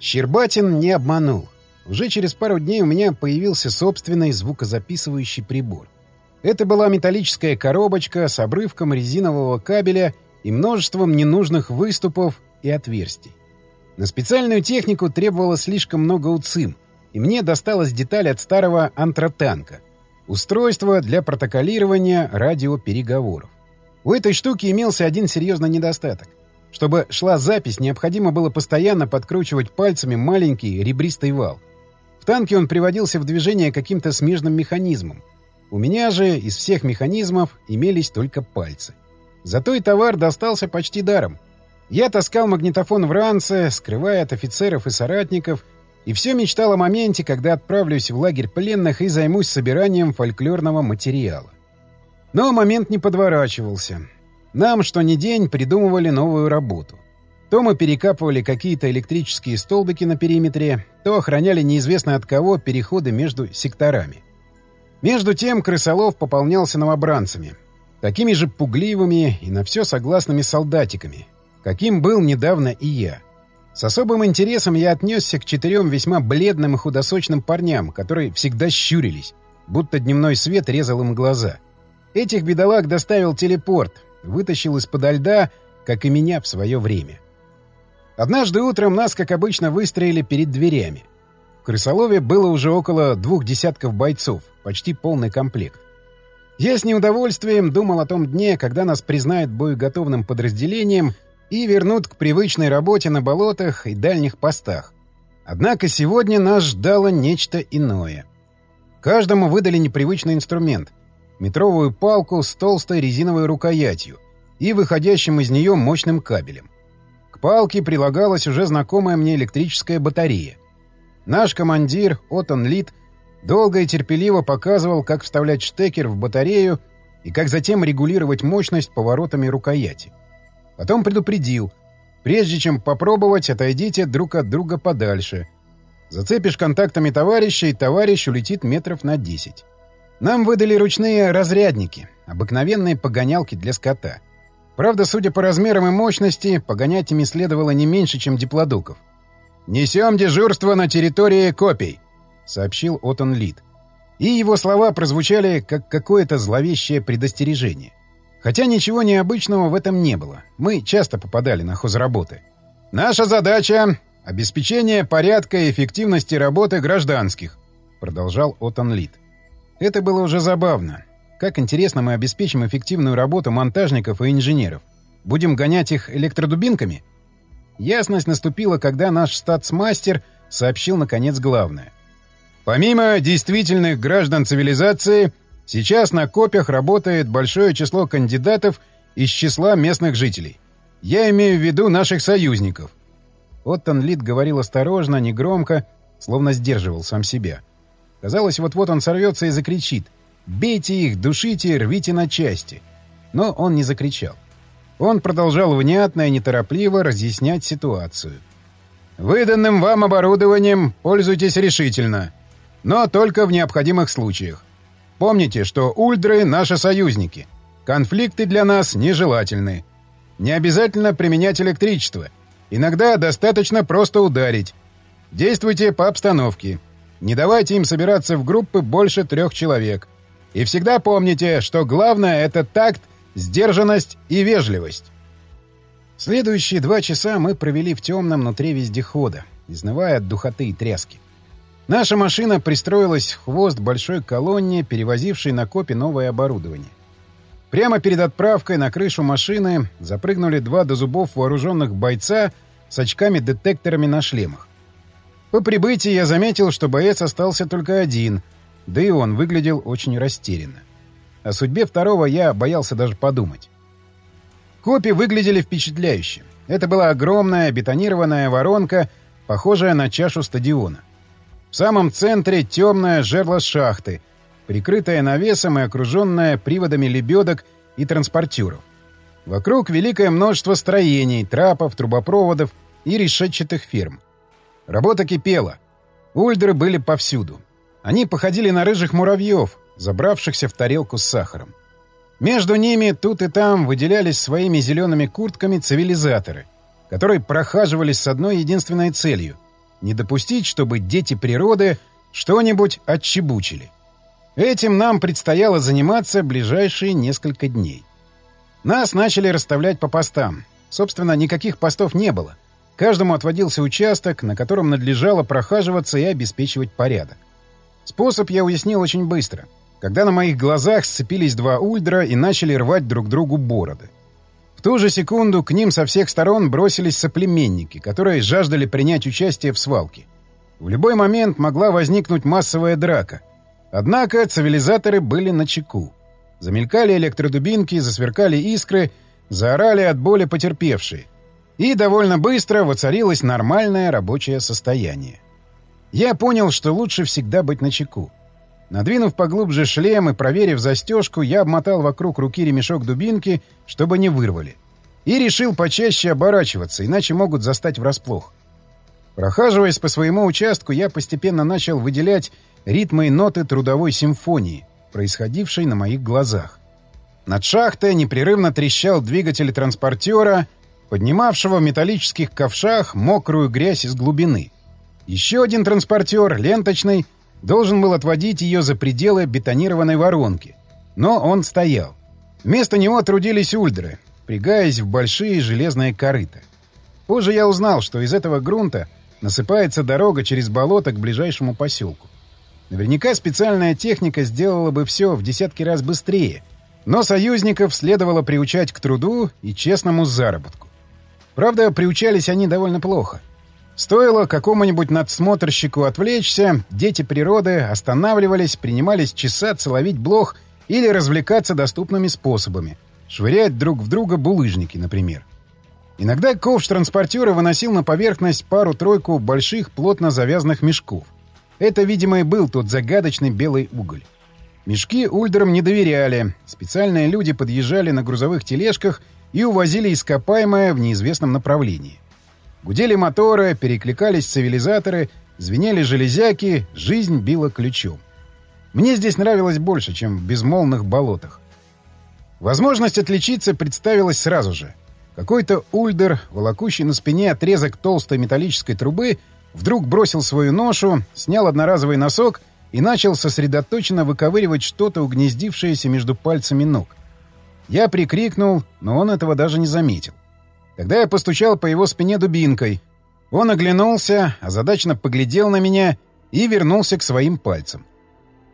Щербатин не обманул. Уже через пару дней у меня появился собственный звукозаписывающий прибор. Это была металлическая коробочка с обрывком резинового кабеля и множеством ненужных выступов и отверстий. На специальную технику требовалось слишком много УЦИМ, и мне досталась деталь от старого антротанка — устройство для протоколирования радиопереговоров. У этой штуки имелся один серьезный недостаток. Чтобы шла запись, необходимо было постоянно подкручивать пальцами маленький ребристый вал. В танке он приводился в движение каким-то смежным механизмом. У меня же из всех механизмов имелись только пальцы. Зато и товар достался почти даром. Я таскал магнитофон в ранце, скрывая от офицеров и соратников, и все мечтал о моменте, когда отправлюсь в лагерь пленных и займусь собиранием фольклорного материала. Но момент не подворачивался. Нам что ни день придумывали новую работу. То мы перекапывали какие-то электрические столбики на периметре, то охраняли неизвестно от кого переходы между секторами. Между тем крысолов пополнялся новобранцами. Такими же пугливыми и на все согласными солдатиками, каким был недавно и я. С особым интересом я отнесся к четырем весьма бледным и худосочным парням, которые всегда щурились, будто дневной свет резал им глаза. Этих бедолаг доставил телепорт — вытащил из-подо льда, как и меня в свое время. Однажды утром нас, как обычно, выстроили перед дверями. В крысолове было уже около двух десятков бойцов, почти полный комплект. Я с неудовольствием думал о том дне, когда нас признают боеготовным подразделением и вернут к привычной работе на болотах и дальних постах. Однако сегодня нас ждало нечто иное. Каждому выдали непривычный инструмент — метровую палку с толстой резиновой рукоятью и выходящим из нее мощным кабелем. К палке прилагалась уже знакомая мне электрическая батарея. Наш командир, Отон Лид, долго и терпеливо показывал, как вставлять штекер в батарею и как затем регулировать мощность поворотами рукояти. Потом предупредил, прежде чем попробовать, отойдите друг от друга подальше. Зацепишь контактами товарища, и товарищ улетит метров на 10. Нам выдали ручные разрядники, обыкновенные погонялки для скота. Правда, судя по размерам и мощности, погонять ими следовало не меньше, чем диплодоков. «Несем дежурство на территории копий», — сообщил Отон Лид. И его слова прозвучали как какое-то зловещее предостережение. Хотя ничего необычного в этом не было. Мы часто попадали на хозработы. «Наша задача — обеспечение порядка и эффективности работы гражданских», — продолжал Отон Лид. Это было уже забавно. Как интересно мы обеспечим эффективную работу монтажников и инженеров. Будем гонять их электродубинками? Ясность наступила, когда наш статсмастер сообщил, наконец, главное. Помимо действительных граждан цивилизации, сейчас на копиях работает большое число кандидатов из числа местных жителей. Я имею в виду наших союзников. Оттон Лид говорил осторожно, негромко, словно сдерживал сам себя. — Казалось, вот-вот он сорвется и закричит. «Бейте их, душите, рвите на части!» Но он не закричал. Он продолжал внятно и неторопливо разъяснять ситуацию. «Выданным вам оборудованием пользуйтесь решительно, но только в необходимых случаях. Помните, что ульдры — наши союзники. Конфликты для нас нежелательны. Не обязательно применять электричество. Иногда достаточно просто ударить. Действуйте по обстановке. Не давайте им собираться в группы больше трех человек. И всегда помните, что главное — это такт, сдержанность и вежливость. Следующие два часа мы провели в темном внутри вездехода, изнывая от духоты и тряски. Наша машина пристроилась в хвост большой колонне, перевозившей на копе новое оборудование. Прямо перед отправкой на крышу машины запрыгнули два до зубов вооруженных бойца с очками-детекторами на шлемах. По прибытии я заметил, что боец остался только один, да и он выглядел очень растерянно. О судьбе второго я боялся даже подумать. Копи выглядели впечатляюще. Это была огромная бетонированная воронка, похожая на чашу стадиона. В самом центре темное жерло шахты, прикрытое навесом и окруженное приводами лебедок и транспортеров. Вокруг великое множество строений, трапов, трубопроводов и решетчатых ферм. Работа кипела. Ульдры были повсюду. Они походили на рыжих муравьев, забравшихся в тарелку с сахаром. Между ними тут и там выделялись своими зелеными куртками цивилизаторы, которые прохаживались с одной единственной целью — не допустить, чтобы дети природы что-нибудь отчебучили. Этим нам предстояло заниматься ближайшие несколько дней. Нас начали расставлять по постам. Собственно, никаких постов не было. Каждому отводился участок, на котором надлежало прохаживаться и обеспечивать порядок. Способ я уяснил очень быстро, когда на моих глазах сцепились два ульдра и начали рвать друг другу бороды. В ту же секунду к ним со всех сторон бросились соплеменники, которые жаждали принять участие в свалке. В любой момент могла возникнуть массовая драка. Однако цивилизаторы были на чеку. Замелькали электродубинки, засверкали искры, заорали от боли потерпевшие. И довольно быстро воцарилось нормальное рабочее состояние. Я понял, что лучше всегда быть на чеку. Надвинув поглубже шлем и проверив застежку, я обмотал вокруг руки ремешок дубинки, чтобы не вырвали. И решил почаще оборачиваться, иначе могут застать врасплох. Прохаживаясь по своему участку, я постепенно начал выделять ритмы и ноты трудовой симфонии, происходившей на моих глазах. Над шахтой непрерывно трещал двигатель транспортера, поднимавшего в металлических ковшах мокрую грязь из глубины. Еще один транспортер, ленточный, должен был отводить ее за пределы бетонированной воронки. Но он стоял. Вместо него трудились ульдры, впрягаясь в большие железные корыта. Позже я узнал, что из этого грунта насыпается дорога через болото к ближайшему поселку. Наверняка специальная техника сделала бы все в десятки раз быстрее, но союзников следовало приучать к труду и честному заработку. Правда, приучались они довольно плохо. Стоило какому-нибудь надсмотрщику отвлечься, дети природы останавливались, принимались чесаться, ловить блох или развлекаться доступными способами. Швырять друг в друга булыжники, например. Иногда ковш транспортера выносил на поверхность пару-тройку больших плотно завязанных мешков. Это, видимо, и был тот загадочный белый уголь. Мешки ульдерам не доверяли. Специальные люди подъезжали на грузовых тележках и увозили ископаемое в неизвестном направлении. Гудели моторы, перекликались цивилизаторы, звенели железяки, жизнь била ключом. Мне здесь нравилось больше, чем в безмолвных болотах. Возможность отличиться представилась сразу же. Какой-то ульдер, волокущий на спине отрезок толстой металлической трубы, вдруг бросил свою ношу, снял одноразовый носок и начал сосредоточенно выковыривать что-то, угнездившееся между пальцами ног. Я прикрикнул, но он этого даже не заметил. Тогда я постучал по его спине дубинкой. Он оглянулся, озадаченно поглядел на меня и вернулся к своим пальцам.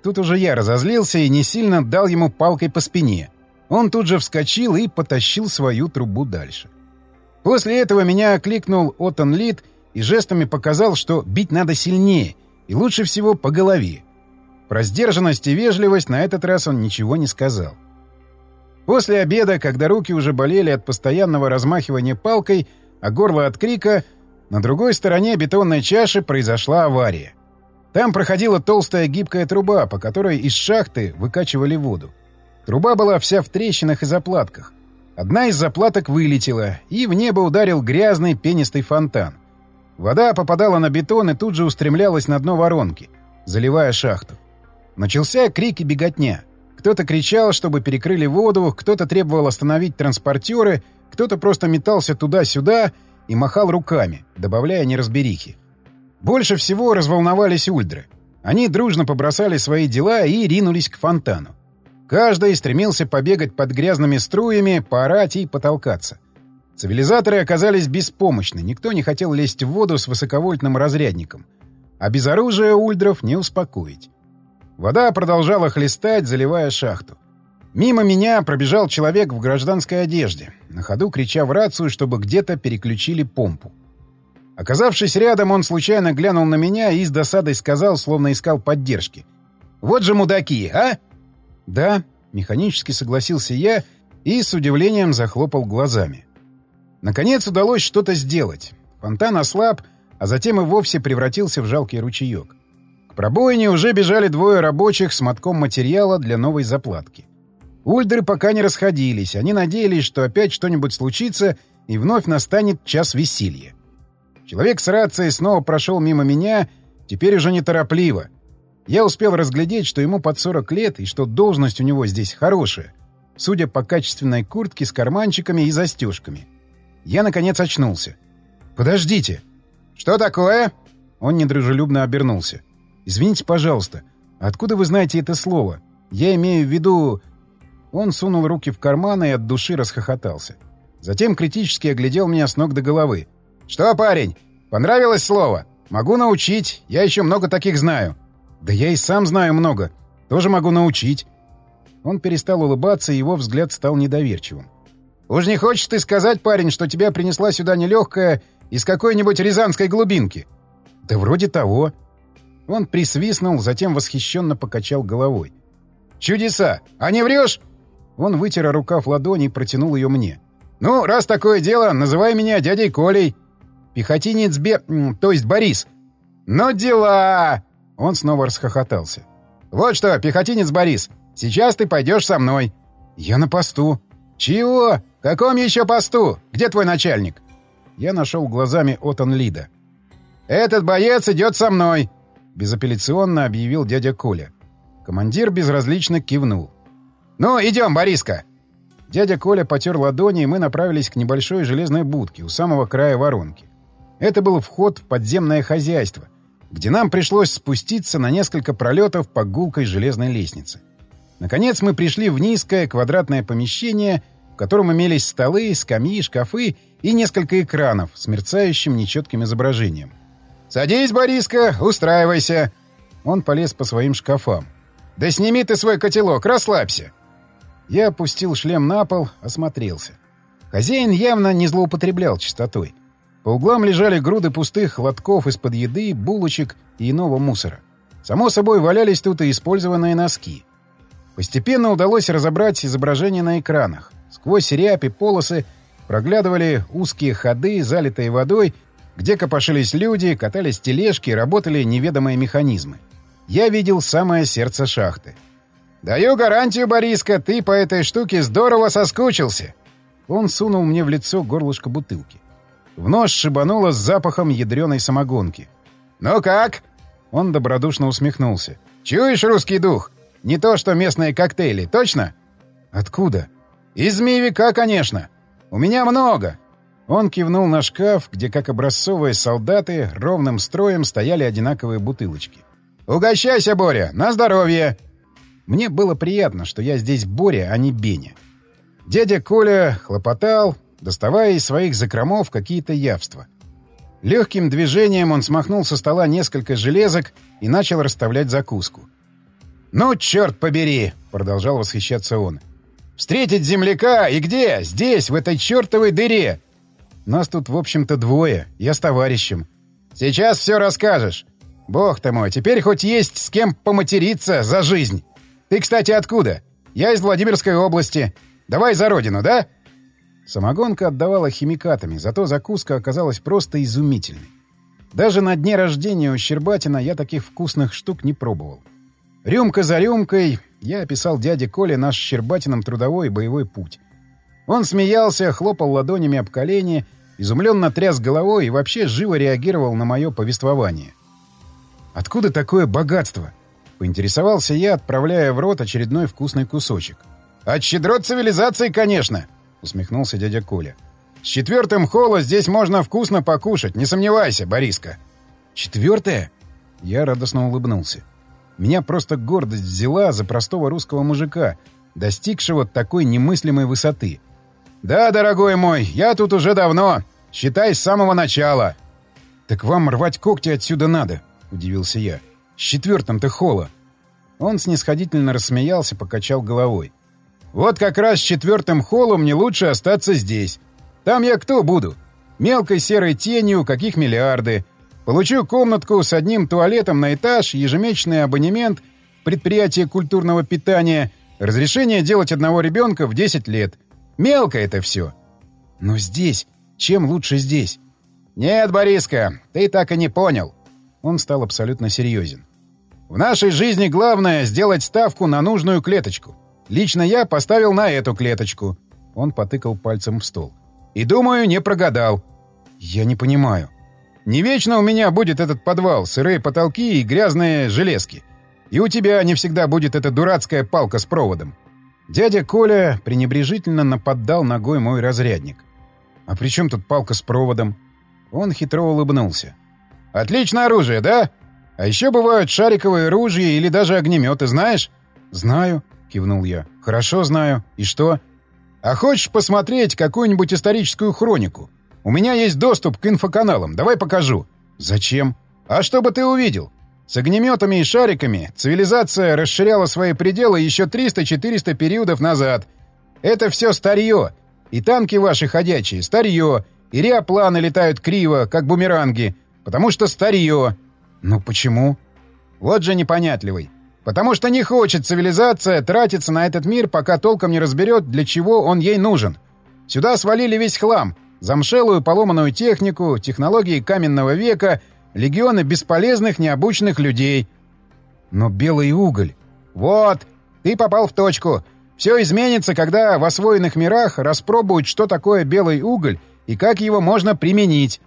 Тут уже я разозлился и не сильно дал ему палкой по спине. Он тут же вскочил и потащил свою трубу дальше. После этого меня окликнул Отон Лид и жестами показал, что бить надо сильнее и лучше всего по голове. Про сдержанность и вежливость на этот раз он ничего не сказал. После обеда, когда руки уже болели от постоянного размахивания палкой, а горло от крика, на другой стороне бетонной чаши произошла авария. Там проходила толстая гибкая труба, по которой из шахты выкачивали воду. Труба была вся в трещинах и заплатках. Одна из заплаток вылетела, и в небо ударил грязный пенистый фонтан. Вода попадала на бетон и тут же устремлялась на дно воронки, заливая шахту. Начался крик и беготня. Кто-то кричал, чтобы перекрыли воду, кто-то требовал остановить транспортеры, кто-то просто метался туда-сюда и махал руками, добавляя неразберихи. Больше всего разволновались ульдры. Они дружно побросали свои дела и ринулись к фонтану. Каждый стремился побегать под грязными струями, поорать и потолкаться. Цивилизаторы оказались беспомощны, никто не хотел лезть в воду с высоковольтным разрядником. А без оружия ульдров не успокоить. Вода продолжала хлестать, заливая шахту. Мимо меня пробежал человек в гражданской одежде, на ходу крича в рацию, чтобы где-то переключили помпу. Оказавшись рядом, он случайно глянул на меня и с досадой сказал, словно искал поддержки. «Вот же мудаки, а!» «Да», — механически согласился я и с удивлением захлопал глазами. Наконец удалось что-то сделать. Фонтан ослаб, а затем и вовсе превратился в жалкий ручеек пробоине уже бежали двое рабочих с мотком материала для новой заплатки. Ульдеры пока не расходились, они надеялись, что опять что-нибудь случится и вновь настанет час веселья. Человек с рацией снова прошел мимо меня, теперь уже неторопливо. Я успел разглядеть, что ему под 40 лет и что должность у него здесь хорошая, судя по качественной куртке с карманчиками и застежками. Я, наконец, очнулся. «Подождите!» «Что такое?» Он недружелюбно обернулся. «Извините, пожалуйста, откуда вы знаете это слово? Я имею в виду...» Он сунул руки в карманы и от души расхохотался. Затем критически оглядел меня с ног до головы. «Что, парень, понравилось слово? Могу научить, я еще много таких знаю». «Да я и сам знаю много. Тоже могу научить». Он перестал улыбаться, и его взгляд стал недоверчивым. «Уж не хочешь ты сказать, парень, что тебя принесла сюда нелегкая из какой-нибудь рязанской глубинки?» «Да вроде того». Он присвистнул, затем восхищенно покачал головой. «Чудеса! А не врешь?» Он вытер рукав ладони и протянул ее мне. «Ну, раз такое дело, называй меня дядей Колей. Пехотинец Бе... то есть Борис». «Ну дела!» Он снова расхохотался. «Вот что, пехотинец Борис, сейчас ты пойдешь со мной». «Я на посту». «Чего? Каком еще посту? Где твой начальник?» Я нашел глазами Отон Лида. «Этот боец идет со мной!» — безапелляционно объявил дядя Коля. Командир безразлично кивнул. «Ну, идем, Бориска!» Дядя Коля потер ладони, и мы направились к небольшой железной будке у самого края воронки. Это был вход в подземное хозяйство, где нам пришлось спуститься на несколько пролетов по гулкой железной лестнице. Наконец мы пришли в низкое квадратное помещение, в котором имелись столы, скамьи, шкафы и несколько экранов с мерцающим нечетким изображением. «Садись, Бориска, устраивайся!» Он полез по своим шкафам. «Да сними ты свой котелок, расслабься!» Я опустил шлем на пол, осмотрелся. Хозяин явно не злоупотреблял чистотой. По углам лежали груды пустых лотков из-под еды, булочек и иного мусора. Само собой, валялись тут и использованные носки. Постепенно удалось разобрать изображения на экранах. Сквозь рябь и полосы проглядывали узкие ходы, залитые водой, где копошились люди, катались тележки работали неведомые механизмы. Я видел самое сердце шахты. «Даю гарантию, Бориска, ты по этой штуке здорово соскучился!» Он сунул мне в лицо горлышко бутылки. В нос шибануло с запахом ядреной самогонки. «Ну как?» Он добродушно усмехнулся. «Чуешь русский дух? Не то, что местные коктейли, точно?» «Откуда?» «Из змеевика, конечно. У меня много». Он кивнул на шкаф, где, как образцовые солдаты, ровным строем стояли одинаковые бутылочки. «Угощайся, Боря! На здоровье!» Мне было приятно, что я здесь Боря, а не Беня. Дядя Коля хлопотал, доставая из своих закромов какие-то явства. Легким движением он смахнул со стола несколько железок и начал расставлять закуску. «Ну, черт побери!» — продолжал восхищаться он. «Встретить земляка! И где? Здесь, в этой чертовой дыре!» «Нас тут, в общем-то, двое. Я с товарищем». «Сейчас все расскажешь. Бог ты мой, теперь хоть есть с кем поматериться за жизнь. Ты, кстати, откуда? Я из Владимирской области. Давай за родину, да?» Самогонка отдавала химикатами, зато закуска оказалась просто изумительной. Даже на дне рождения у Щербатина я таких вкусных штук не пробовал. Рюмка за рюмкой я описал дяде Коле наш Щербатином трудовой и боевой путь. Он смеялся, хлопал ладонями об колени, изумленно тряс головой и вообще живо реагировал на мое повествование. «Откуда такое богатство?» — поинтересовался я, отправляя в рот очередной вкусный кусочек. «От щедрот цивилизации, конечно!» — усмехнулся дядя Коля. «С четвертым холла здесь можно вкусно покушать, не сомневайся, Бориска». «Четвертое?» Я радостно улыбнулся. Меня просто гордость взяла за простого русского мужика, достигшего такой немыслимой высоты. «Да, дорогой мой, я тут уже давно. Считай, с самого начала». «Так вам рвать когти отсюда надо», — удивился я. «С четвертым-то холла». Он снисходительно рассмеялся, покачал головой. Вот как раз с четвертым холлом мне лучше остаться здесь. Там я кто буду? Мелкой серой тенью, каких миллиарды. Получу комнатку с одним туалетом на этаж, ежемесячный абонемент предприятие культурного питания, разрешение делать одного ребенка в 10 лет. Мелко это все. Но здесь... Чем лучше здесь? Нет, Бориска, ты так и не понял. Он стал абсолютно серьезен. В нашей жизни главное сделать ставку на нужную клеточку. Лично я поставил на эту клеточку. Он потыкал пальцем в стол. И думаю, не прогадал. Я не понимаю. Не вечно у меня будет этот подвал, сырые потолки и грязные железки. И у тебя не всегда будет эта дурацкая палка с проводом. Дядя Коля пренебрежительно нападал ногой мой разрядник. «А при чем тут палка с проводом?» Он хитро улыбнулся. Отличное оружие, да? А еще бывают шариковые ружья или даже огнеметы, знаешь? Знаю, кивнул я. Хорошо знаю. И что? А хочешь посмотреть какую-нибудь историческую хронику? У меня есть доступ к инфоканалам. Давай покажу. Зачем? А чтобы ты увидел. С огнеметами и шариками цивилизация расширяла свои пределы еще 300-400 периодов назад. Это все старье. И танки ваши ходячие — старье. И реопланы летают криво, как бумеранги. Потому что старье. Ну почему? Вот же непонятливый. Потому что не хочет цивилизация тратиться на этот мир, пока толком не разберет, для чего он ей нужен. Сюда свалили весь хлам. Замшелую поломанную технику, технологии каменного века, легионы бесполезных, необученных людей. Но белый уголь... Вот, ты попал в точку. Все изменится, когда в освоенных мирах распробуют, что такое белый уголь и как его можно применить.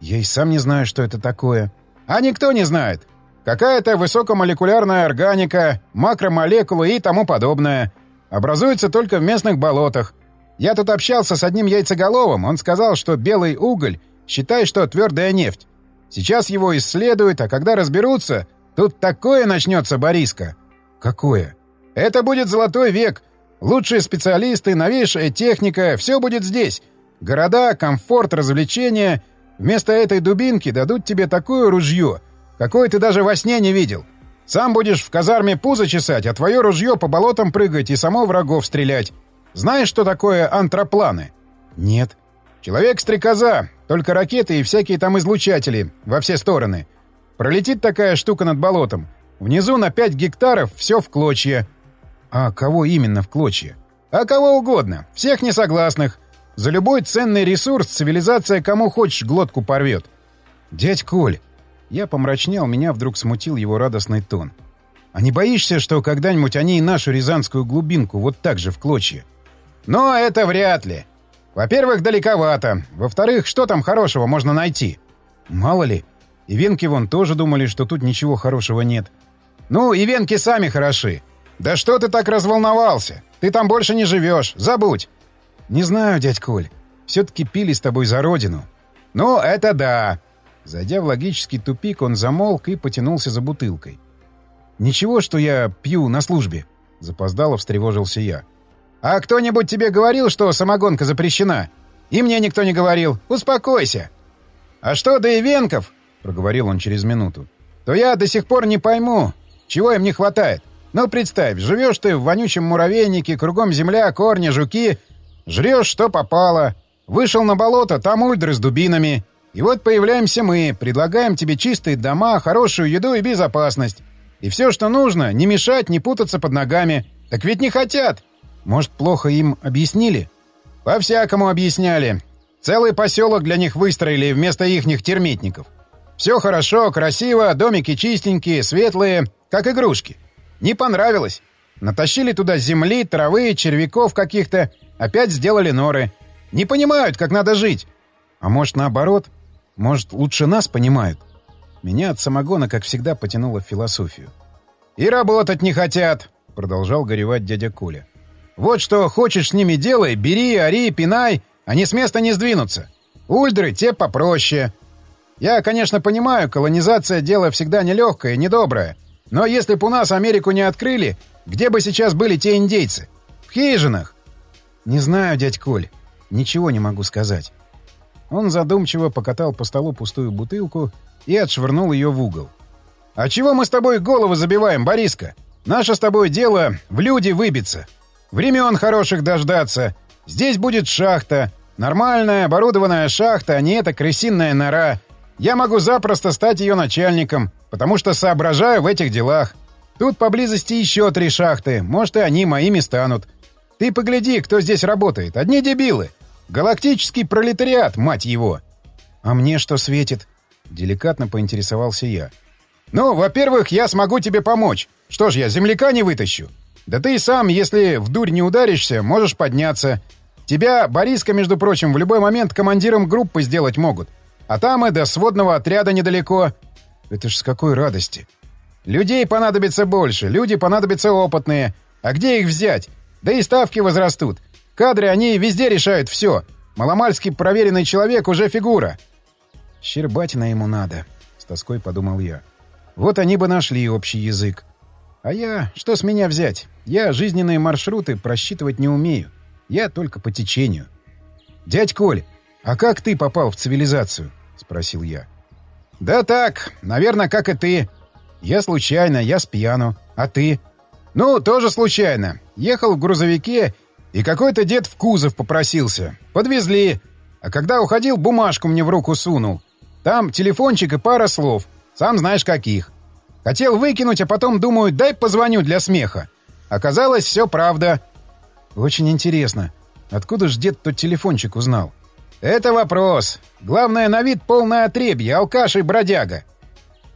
Я и сам не знаю, что это такое. А никто не знает. Какая-то высокомолекулярная органика, макромолекулы и тому подобное. Образуется только в местных болотах. Я тут общался с одним яйцеголовым, он сказал, что белый уголь, считай, что твердая нефть. Сейчас его исследуют, а когда разберутся, тут такое начнется, Бориска. Какое? Это будет золотой век. Лучшие специалисты, новейшая техника, все будет здесь. Города, комфорт, развлечения. Вместо этой дубинки дадут тебе такое ружье, какой ты даже во сне не видел. Сам будешь в казарме пузо чесать, а твое ружье по болотам прыгать и само врагов стрелять. Знаешь, что такое антропланы? Нет. Человек-стрекоза, только ракеты и всякие там излучатели во все стороны. Пролетит такая штука над болотом. Внизу на 5 гектаров все в клочья. А кого именно в клочья? А кого угодно. Всех несогласных. За любой ценный ресурс цивилизация кому хочешь глотку порвет. Дядь Коль, я помрачнел, меня вдруг смутил его радостный тон. «А не боишься, что когда-нибудь они и нашу рязанскую глубинку вот так же в клочья?» «Но это вряд ли. Во-первых, далековато. Во-вторых, что там хорошего можно найти?» «Мало ли. И венки вон тоже думали, что тут ничего хорошего нет». «Ну, и венки сами хороши. Да что ты так разволновался? Ты там больше не живешь. Забудь». «Не знаю, дядь Коль. Все-таки пили с тобой за родину». «Ну, это да. Зайдя в логический тупик, он замолк и потянулся за бутылкой. «Ничего, что я пью на службе?» — запоздало встревожился я. «А кто-нибудь тебе говорил, что самогонка запрещена? И мне никто не говорил. Успокойся!» «А что до ивенков?» — проговорил он через минуту. «То я до сих пор не пойму, чего им не хватает. Ну, представь, живешь ты в вонючем муравейнике, кругом земля, корни, жуки, жрешь, что попало. Вышел на болото, там ульдры с дубинами. И вот появляемся мы, предлагаем тебе чистые дома, хорошую еду и безопасность. И все, что нужно, не мешать, не путаться под ногами. Так ведь не хотят. Может, плохо им объяснили? По-всякому объясняли. Целый поселок для них выстроили вместо ихних термитников. Все хорошо, красиво, домики чистенькие, светлые, как игрушки. Не понравилось. Натащили туда земли, травы, червяков каких-то, опять сделали норы. Не понимают, как надо жить. А может, наоборот, может, лучше нас понимают? Меня от самогона, как всегда, потянуло в философию. «И работать не хотят!» — продолжал горевать дядя Коля. «Вот что хочешь с ними делай, бери, ори, пинай, они с места не сдвинутся. Ульдры те попроще. Я, конечно, понимаю, колонизация — дело всегда нелегкое и недоброе. Но если бы у нас Америку не открыли, где бы сейчас были те индейцы? В хижинах!» «Не знаю, дядь Коль, ничего не могу сказать. Он задумчиво покатал по столу пустую бутылку и отшвырнул ее в угол. «А чего мы с тобой голову забиваем, Бориска? Наше с тобой дело в люди выбиться. Времен хороших дождаться. Здесь будет шахта. Нормальная, оборудованная шахта, а не эта крысиная нора. Я могу запросто стать ее начальником, потому что соображаю в этих делах. Тут поблизости еще три шахты, может, и они моими станут. Ты погляди, кто здесь работает. Одни дебилы. Галактический пролетариат, мать его! А мне что светит? Деликатно поинтересовался я. Ну, во-первых, я смогу тебе помочь. Что ж, я земляка не вытащу. Да ты и сам, если в дурь не ударишься, можешь подняться. Тебя, Бориска, между прочим, в любой момент командиром группы сделать могут. А там и до сводного отряда недалеко. Это ж с какой радости. Людей понадобится больше, люди понадобятся опытные. А где их взять? Да и ставки возрастут. Кадры, они везде решают все. Маломальский проверенный человек уже фигура. Щербатина ему надо. С тоской подумал я. Вот они бы нашли общий язык. А я... Что с меня взять? Я жизненные маршруты просчитывать не умею. Я только по течению. «Дядь Коль, а как ты попал в цивилизацию?» — спросил я. «Да так, наверное, как и ты. Я случайно, я с пьяну. А ты?» «Ну, тоже случайно. Ехал в грузовике, и какой-то дед в кузов попросился. Подвезли. А когда уходил, бумажку мне в руку сунул. Там телефончик и пара слов. Сам знаешь, каких. Хотел выкинуть, а потом думаю, дай позвоню для смеха. Оказалось, все правда. Очень интересно. Откуда ж дед тот телефончик узнал? Это вопрос. Главное, на вид полное отребье, алкаш и бродяга.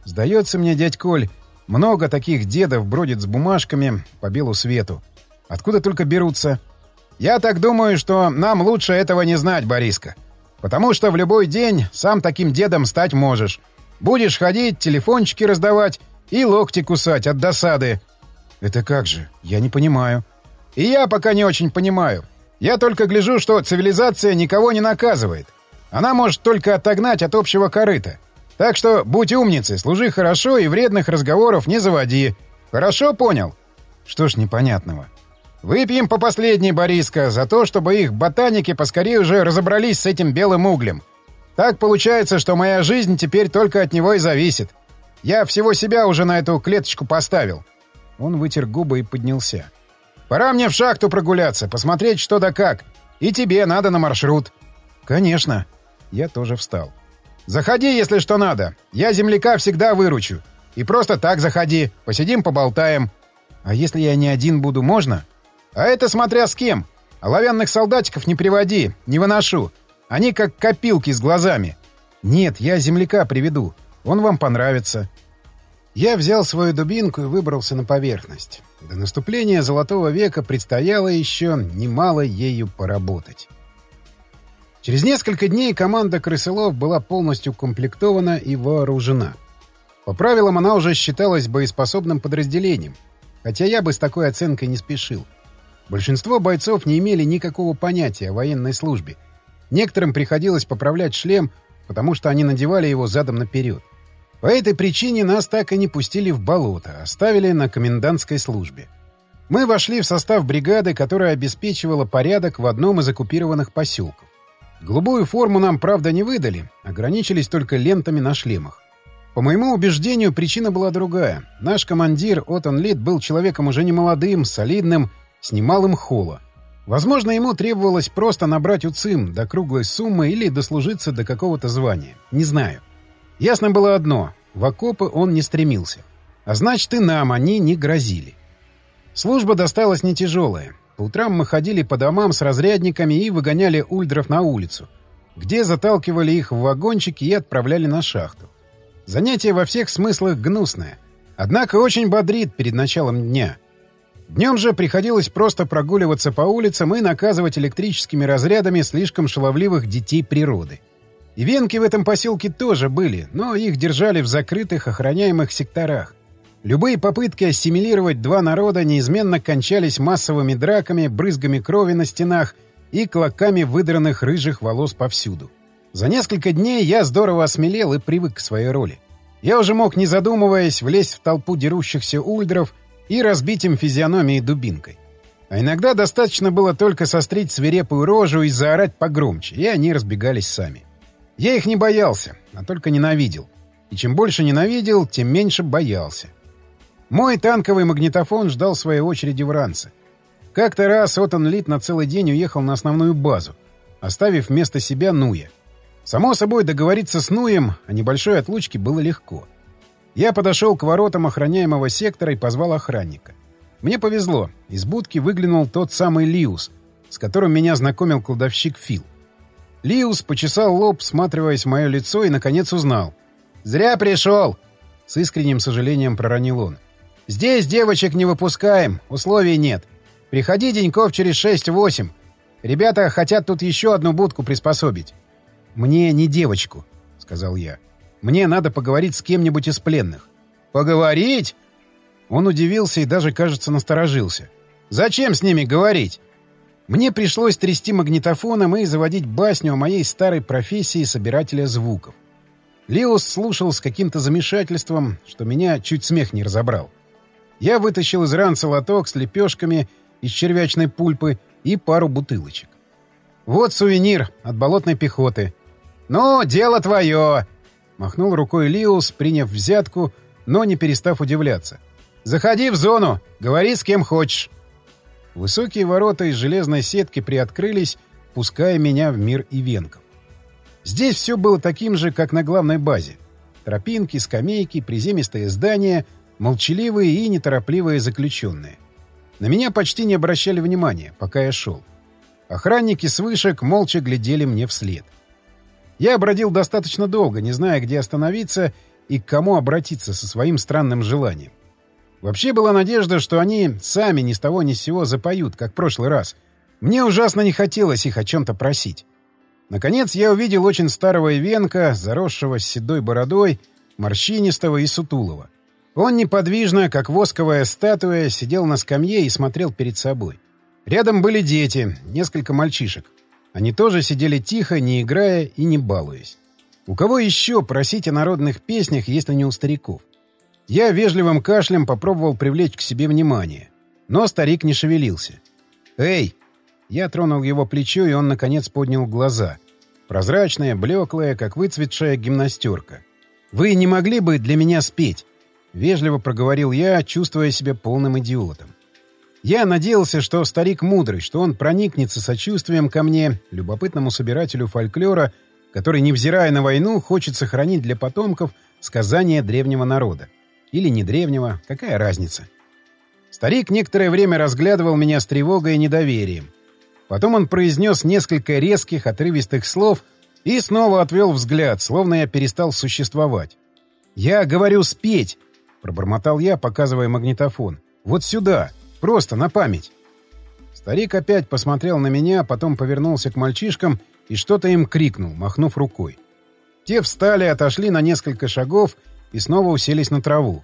Сдается мне, дядь Коль, много таких дедов бродит с бумажками по белу свету. Откуда только берутся? Я так думаю, что нам лучше этого не знать, Бориска. Потому что в любой день сам таким дедом стать можешь. Будешь ходить, телефончики раздавать и локти кусать от досады. Это как же? Я не понимаю. И я пока не очень понимаю. Я только гляжу, что цивилизация никого не наказывает. Она может только отогнать от общего корыта. Так что будь умницей, служи хорошо и вредных разговоров не заводи. Хорошо понял? Что ж непонятного? Выпьем по последней, Бориска, за то, чтобы их ботаники поскорее уже разобрались с этим белым углем. Так получается, что моя жизнь теперь только от него и зависит. Я всего себя уже на эту клеточку поставил. Он вытер губы и поднялся. Пора мне в шахту прогуляться, посмотреть что да как. И тебе надо на маршрут. Конечно. Я тоже встал. Заходи, если что надо. Я земляка всегда выручу. И просто так заходи. Посидим, поболтаем. А если я не один буду, можно? А это смотря с кем. Оловянных солдатиков не приводи, не выношу. Они как копилки с глазами. Нет, я земляка приведу. Он вам понравится. Я взял свою дубинку и выбрался на поверхность. До наступления Золотого века предстояло еще немало ею поработать. Через несколько дней команда крысылов была полностью комплектована и вооружена. По правилам она уже считалась боеспособным подразделением, хотя я бы с такой оценкой не спешил. Большинство бойцов не имели никакого понятия о военной службе. Некоторым приходилось поправлять шлем, потому что они надевали его задом наперед. По этой причине нас так и не пустили в болото, оставили на комендантской службе. Мы вошли в состав бригады, которая обеспечивала порядок в одном из оккупированных поселков. Голубую форму нам, правда, не выдали, ограничились только лентами на шлемах. По моему убеждению, причина была другая. Наш командир Отон Лид был человеком уже не молодым, солидным, с немалым холла. Возможно, ему требовалось просто набрать УЦИМ до круглой суммы или дослужиться до какого-то звания. Не знаю. Ясно было одно — в окопы он не стремился. А значит, и нам они не грозили. Служба досталась не тяжелая. По утрам мы ходили по домам с разрядниками и выгоняли ульдров на улицу, где заталкивали их в вагончики и отправляли на шахту. Занятие во всех смыслах гнусное, однако очень бодрит перед началом дня. Днем же приходилось просто прогуливаться по улицам и наказывать электрическими разрядами слишком шаловливых детей природы. И венки в этом поселке тоже были, но их держали в закрытых охраняемых секторах. Любые попытки ассимилировать два народа неизменно кончались массовыми драками, брызгами крови на стенах и клоками выдранных рыжих волос повсюду. За несколько дней я здорово осмелел и привык к своей роли. Я уже мог, не задумываясь, влезть в толпу дерущихся ульдров и разбить им физиономии дубинкой. А иногда достаточно было только сострить свирепую рожу и заорать погромче, и они разбегались сами. Я их не боялся, а только ненавидел. И чем больше ненавидел, тем меньше боялся. Мой танковый магнитофон ждал своей очереди в ранце. Как-то раз Отон Лит на целый день уехал на основную базу, оставив вместо себя Нуя. Само собой, договориться с Нуем о небольшой отлучке было легко. Я подошел к воротам охраняемого сектора и позвал охранника. Мне повезло. Из будки выглянул тот самый Лиус, с которым меня знакомил кладовщик Фил. Лиус почесал лоб, всматриваясь в мое лицо, и, наконец, узнал. «Зря пришел!» — с искренним сожалением проронил он. «Здесь девочек не выпускаем, условий нет. Приходи деньков через шесть-восемь. Ребята хотят тут еще одну будку приспособить». «Мне не девочку», — сказал я. «Мне надо поговорить с кем-нибудь из пленных». «Поговорить?» Он удивился и даже, кажется, насторожился. «Зачем с ними говорить?» Мне пришлось трясти магнитофоном и заводить басню о моей старой профессии собирателя звуков. Лиус слушал с каким-то замешательством, что меня чуть смех не разобрал. Я вытащил из ранца лоток с лепешками из червячной пульпы и пару бутылочек. «Вот сувенир от болотной пехоты». «Ну, дело твое!» — махнул рукой Лиус, приняв взятку, но не перестав удивляться. «Заходи в зону, говори с кем хочешь». Высокие ворота из железной сетки приоткрылись, пуская меня в мир ивенков. Здесь все было таким же, как на главной базе. Тропинки, скамейки, приземистые здания, молчаливые и неторопливые заключенные. На меня почти не обращали внимания, пока я шел. Охранники с вышек молча глядели мне вслед. Я бродил достаточно долго, не зная, где остановиться и к кому обратиться со своим странным желанием. Вообще была надежда, что они сами ни с того ни с сего запоют, как в прошлый раз. Мне ужасно не хотелось их о чем-то просить. Наконец я увидел очень старого ивенка, заросшего с седой бородой, морщинистого и сутулого. Он неподвижно, как восковая статуя, сидел на скамье и смотрел перед собой. Рядом были дети, несколько мальчишек. Они тоже сидели тихо, не играя и не балуясь. У кого еще просить о народных песнях, если не у стариков? Я вежливым кашлем попробовал привлечь к себе внимание. Но старик не шевелился. «Эй!» Я тронул его плечо, и он, наконец, поднял глаза. Прозрачная, блеклая, как выцветшая гимнастерка. «Вы не могли бы для меня спеть?» — вежливо проговорил я, чувствуя себя полным идиотом. Я надеялся, что старик мудрый, что он проникнется сочувствием ко мне, любопытному собирателю фольклора, который, невзирая на войну, хочет сохранить для потомков сказания древнего народа. Или не древнего, какая разница? Старик некоторое время разглядывал меня с тревогой и недоверием. Потом он произнес несколько резких, отрывистых слов и снова отвел взгляд, словно я перестал существовать. «Я говорю спеть!» — пробормотал я, показывая магнитофон. «Вот сюда! Просто на память!» Старик опять посмотрел на меня, потом повернулся к мальчишкам и что-то им крикнул, махнув рукой. Те встали, отошли на несколько шагов и снова уселись на траву.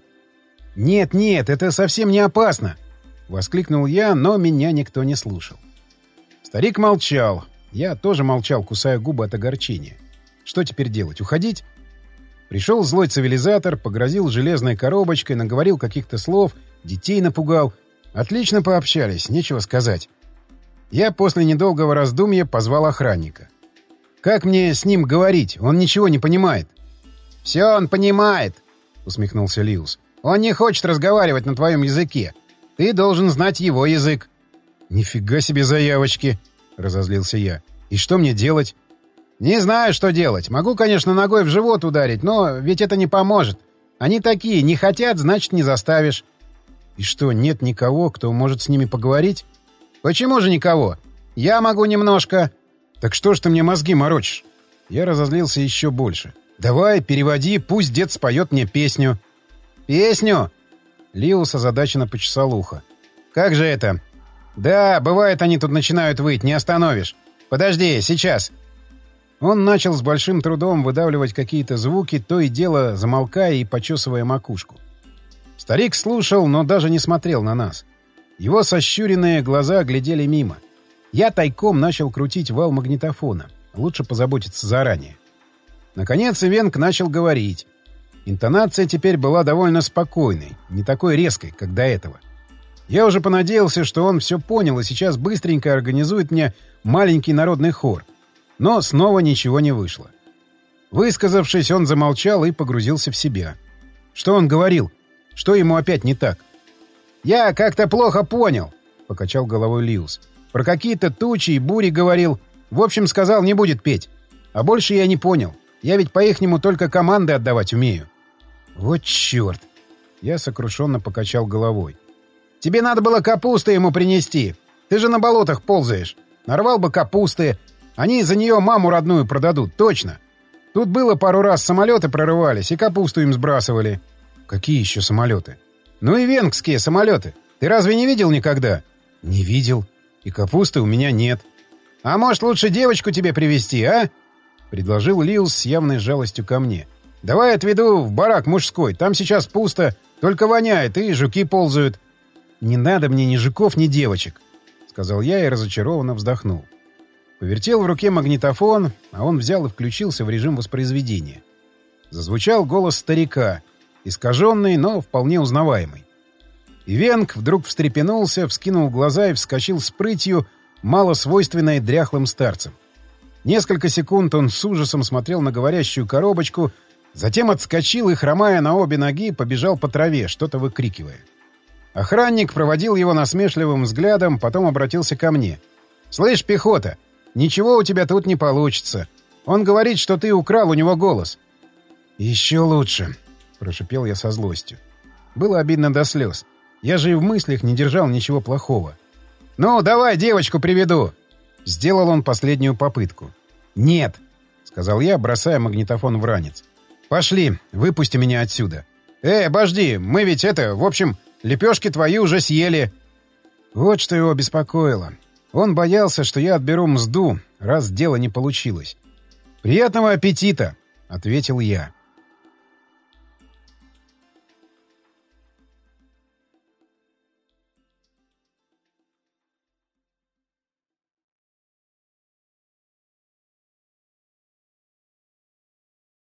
«Нет, нет, это совсем не опасно!» — воскликнул я, но меня никто не слушал. Старик молчал. Я тоже молчал, кусая губы от огорчения. Что теперь делать? Уходить? Пришел злой цивилизатор, погрозил железной коробочкой, наговорил каких-то слов, детей напугал. Отлично пообщались, нечего сказать. Я после недолгого раздумья позвал охранника. «Как мне с ним говорить? Он ничего не понимает». «Все он понимает», — усмехнулся Лиус. «Он не хочет разговаривать на твоем языке. Ты должен знать его язык». «Нифига себе заявочки!» — разозлился я. «И что мне делать?» «Не знаю, что делать. Могу, конечно, ногой в живот ударить, но ведь это не поможет. Они такие, не хотят, значит, не заставишь». «И что, нет никого, кто может с ними поговорить?» «Почему же никого? Я могу немножко...» «Так что ж ты мне мозги морочишь?» Я разозлился еще больше. «Давай, переводи, пусть дед споет мне песню». «Песню?» Лиус озадаченно почесал ухо. «Как же это? «Да, бывает, они тут начинают выть, не остановишь. Подожди, сейчас». Он начал с большим трудом выдавливать какие-то звуки, то и дело замолкая и почесывая макушку. Старик слушал, но даже не смотрел на нас. Его сощуренные глаза глядели мимо. Я тайком начал крутить вал магнитофона. Лучше позаботиться заранее. Наконец Ивенк начал говорить. Интонация теперь была довольно спокойной, не такой резкой, как до этого. Я уже понадеялся, что он все понял и сейчас быстренько организует мне маленький народный хор. Но снова ничего не вышло. Высказавшись, он замолчал и погрузился в себя. Что он говорил? Что ему опять не так? «Я как-то плохо понял», — покачал головой Лиус. «Про какие-то тучи и бури говорил. В общем, сказал, не будет петь. А больше я не понял. Я ведь по-ихнему только команды отдавать умею». «Вот черт!» Я сокрушенно покачал головой. Тебе надо было капусты ему принести. Ты же на болотах ползаешь. Нарвал бы капусты. Они за нее маму родную продадут, точно. Тут было пару раз самолеты прорывались и капусту им сбрасывали. Какие еще самолеты? Ну и венгские самолеты. Ты разве не видел никогда? Не видел. И капусты у меня нет. А может, лучше девочку тебе привезти, а? Предложил Лилс с явной жалостью ко мне. Давай отведу в барак мужской. Там сейчас пусто, только воняет и жуки ползают. «Не надо мне ни жуков, ни девочек», — сказал я и разочарованно вздохнул. Повертел в руке магнитофон, а он взял и включился в режим воспроизведения. зазвучал голос старика, искаженный, но вполне узнаваемый. Ивенг вдруг встрепенулся, вскинул глаза и вскочил с прытью, мало свойственной дряхлым старцам. Несколько секунд он с ужасом смотрел на говорящую коробочку, затем отскочил и, хромая на обе ноги, побежал по траве, что-то выкрикивая. Охранник проводил его насмешливым взглядом, потом обратился ко мне. «Слышь, пехота, ничего у тебя тут не получится. Он говорит, что ты украл у него голос». «Еще лучше», — прошипел я со злостью. Было обидно до слез. Я же и в мыслях не держал ничего плохого. «Ну, давай девочку приведу!» Сделал он последнюю попытку. «Нет!» — сказал я, бросая магнитофон в ранец. «Пошли, выпусти меня отсюда!» «Эй, обожди, мы ведь это, в общем, лепешки твои уже съели!» Вот что его беспокоило. Он боялся, что я отберу мзду, раз дело не получилось. «Приятного аппетита!» — ответил я.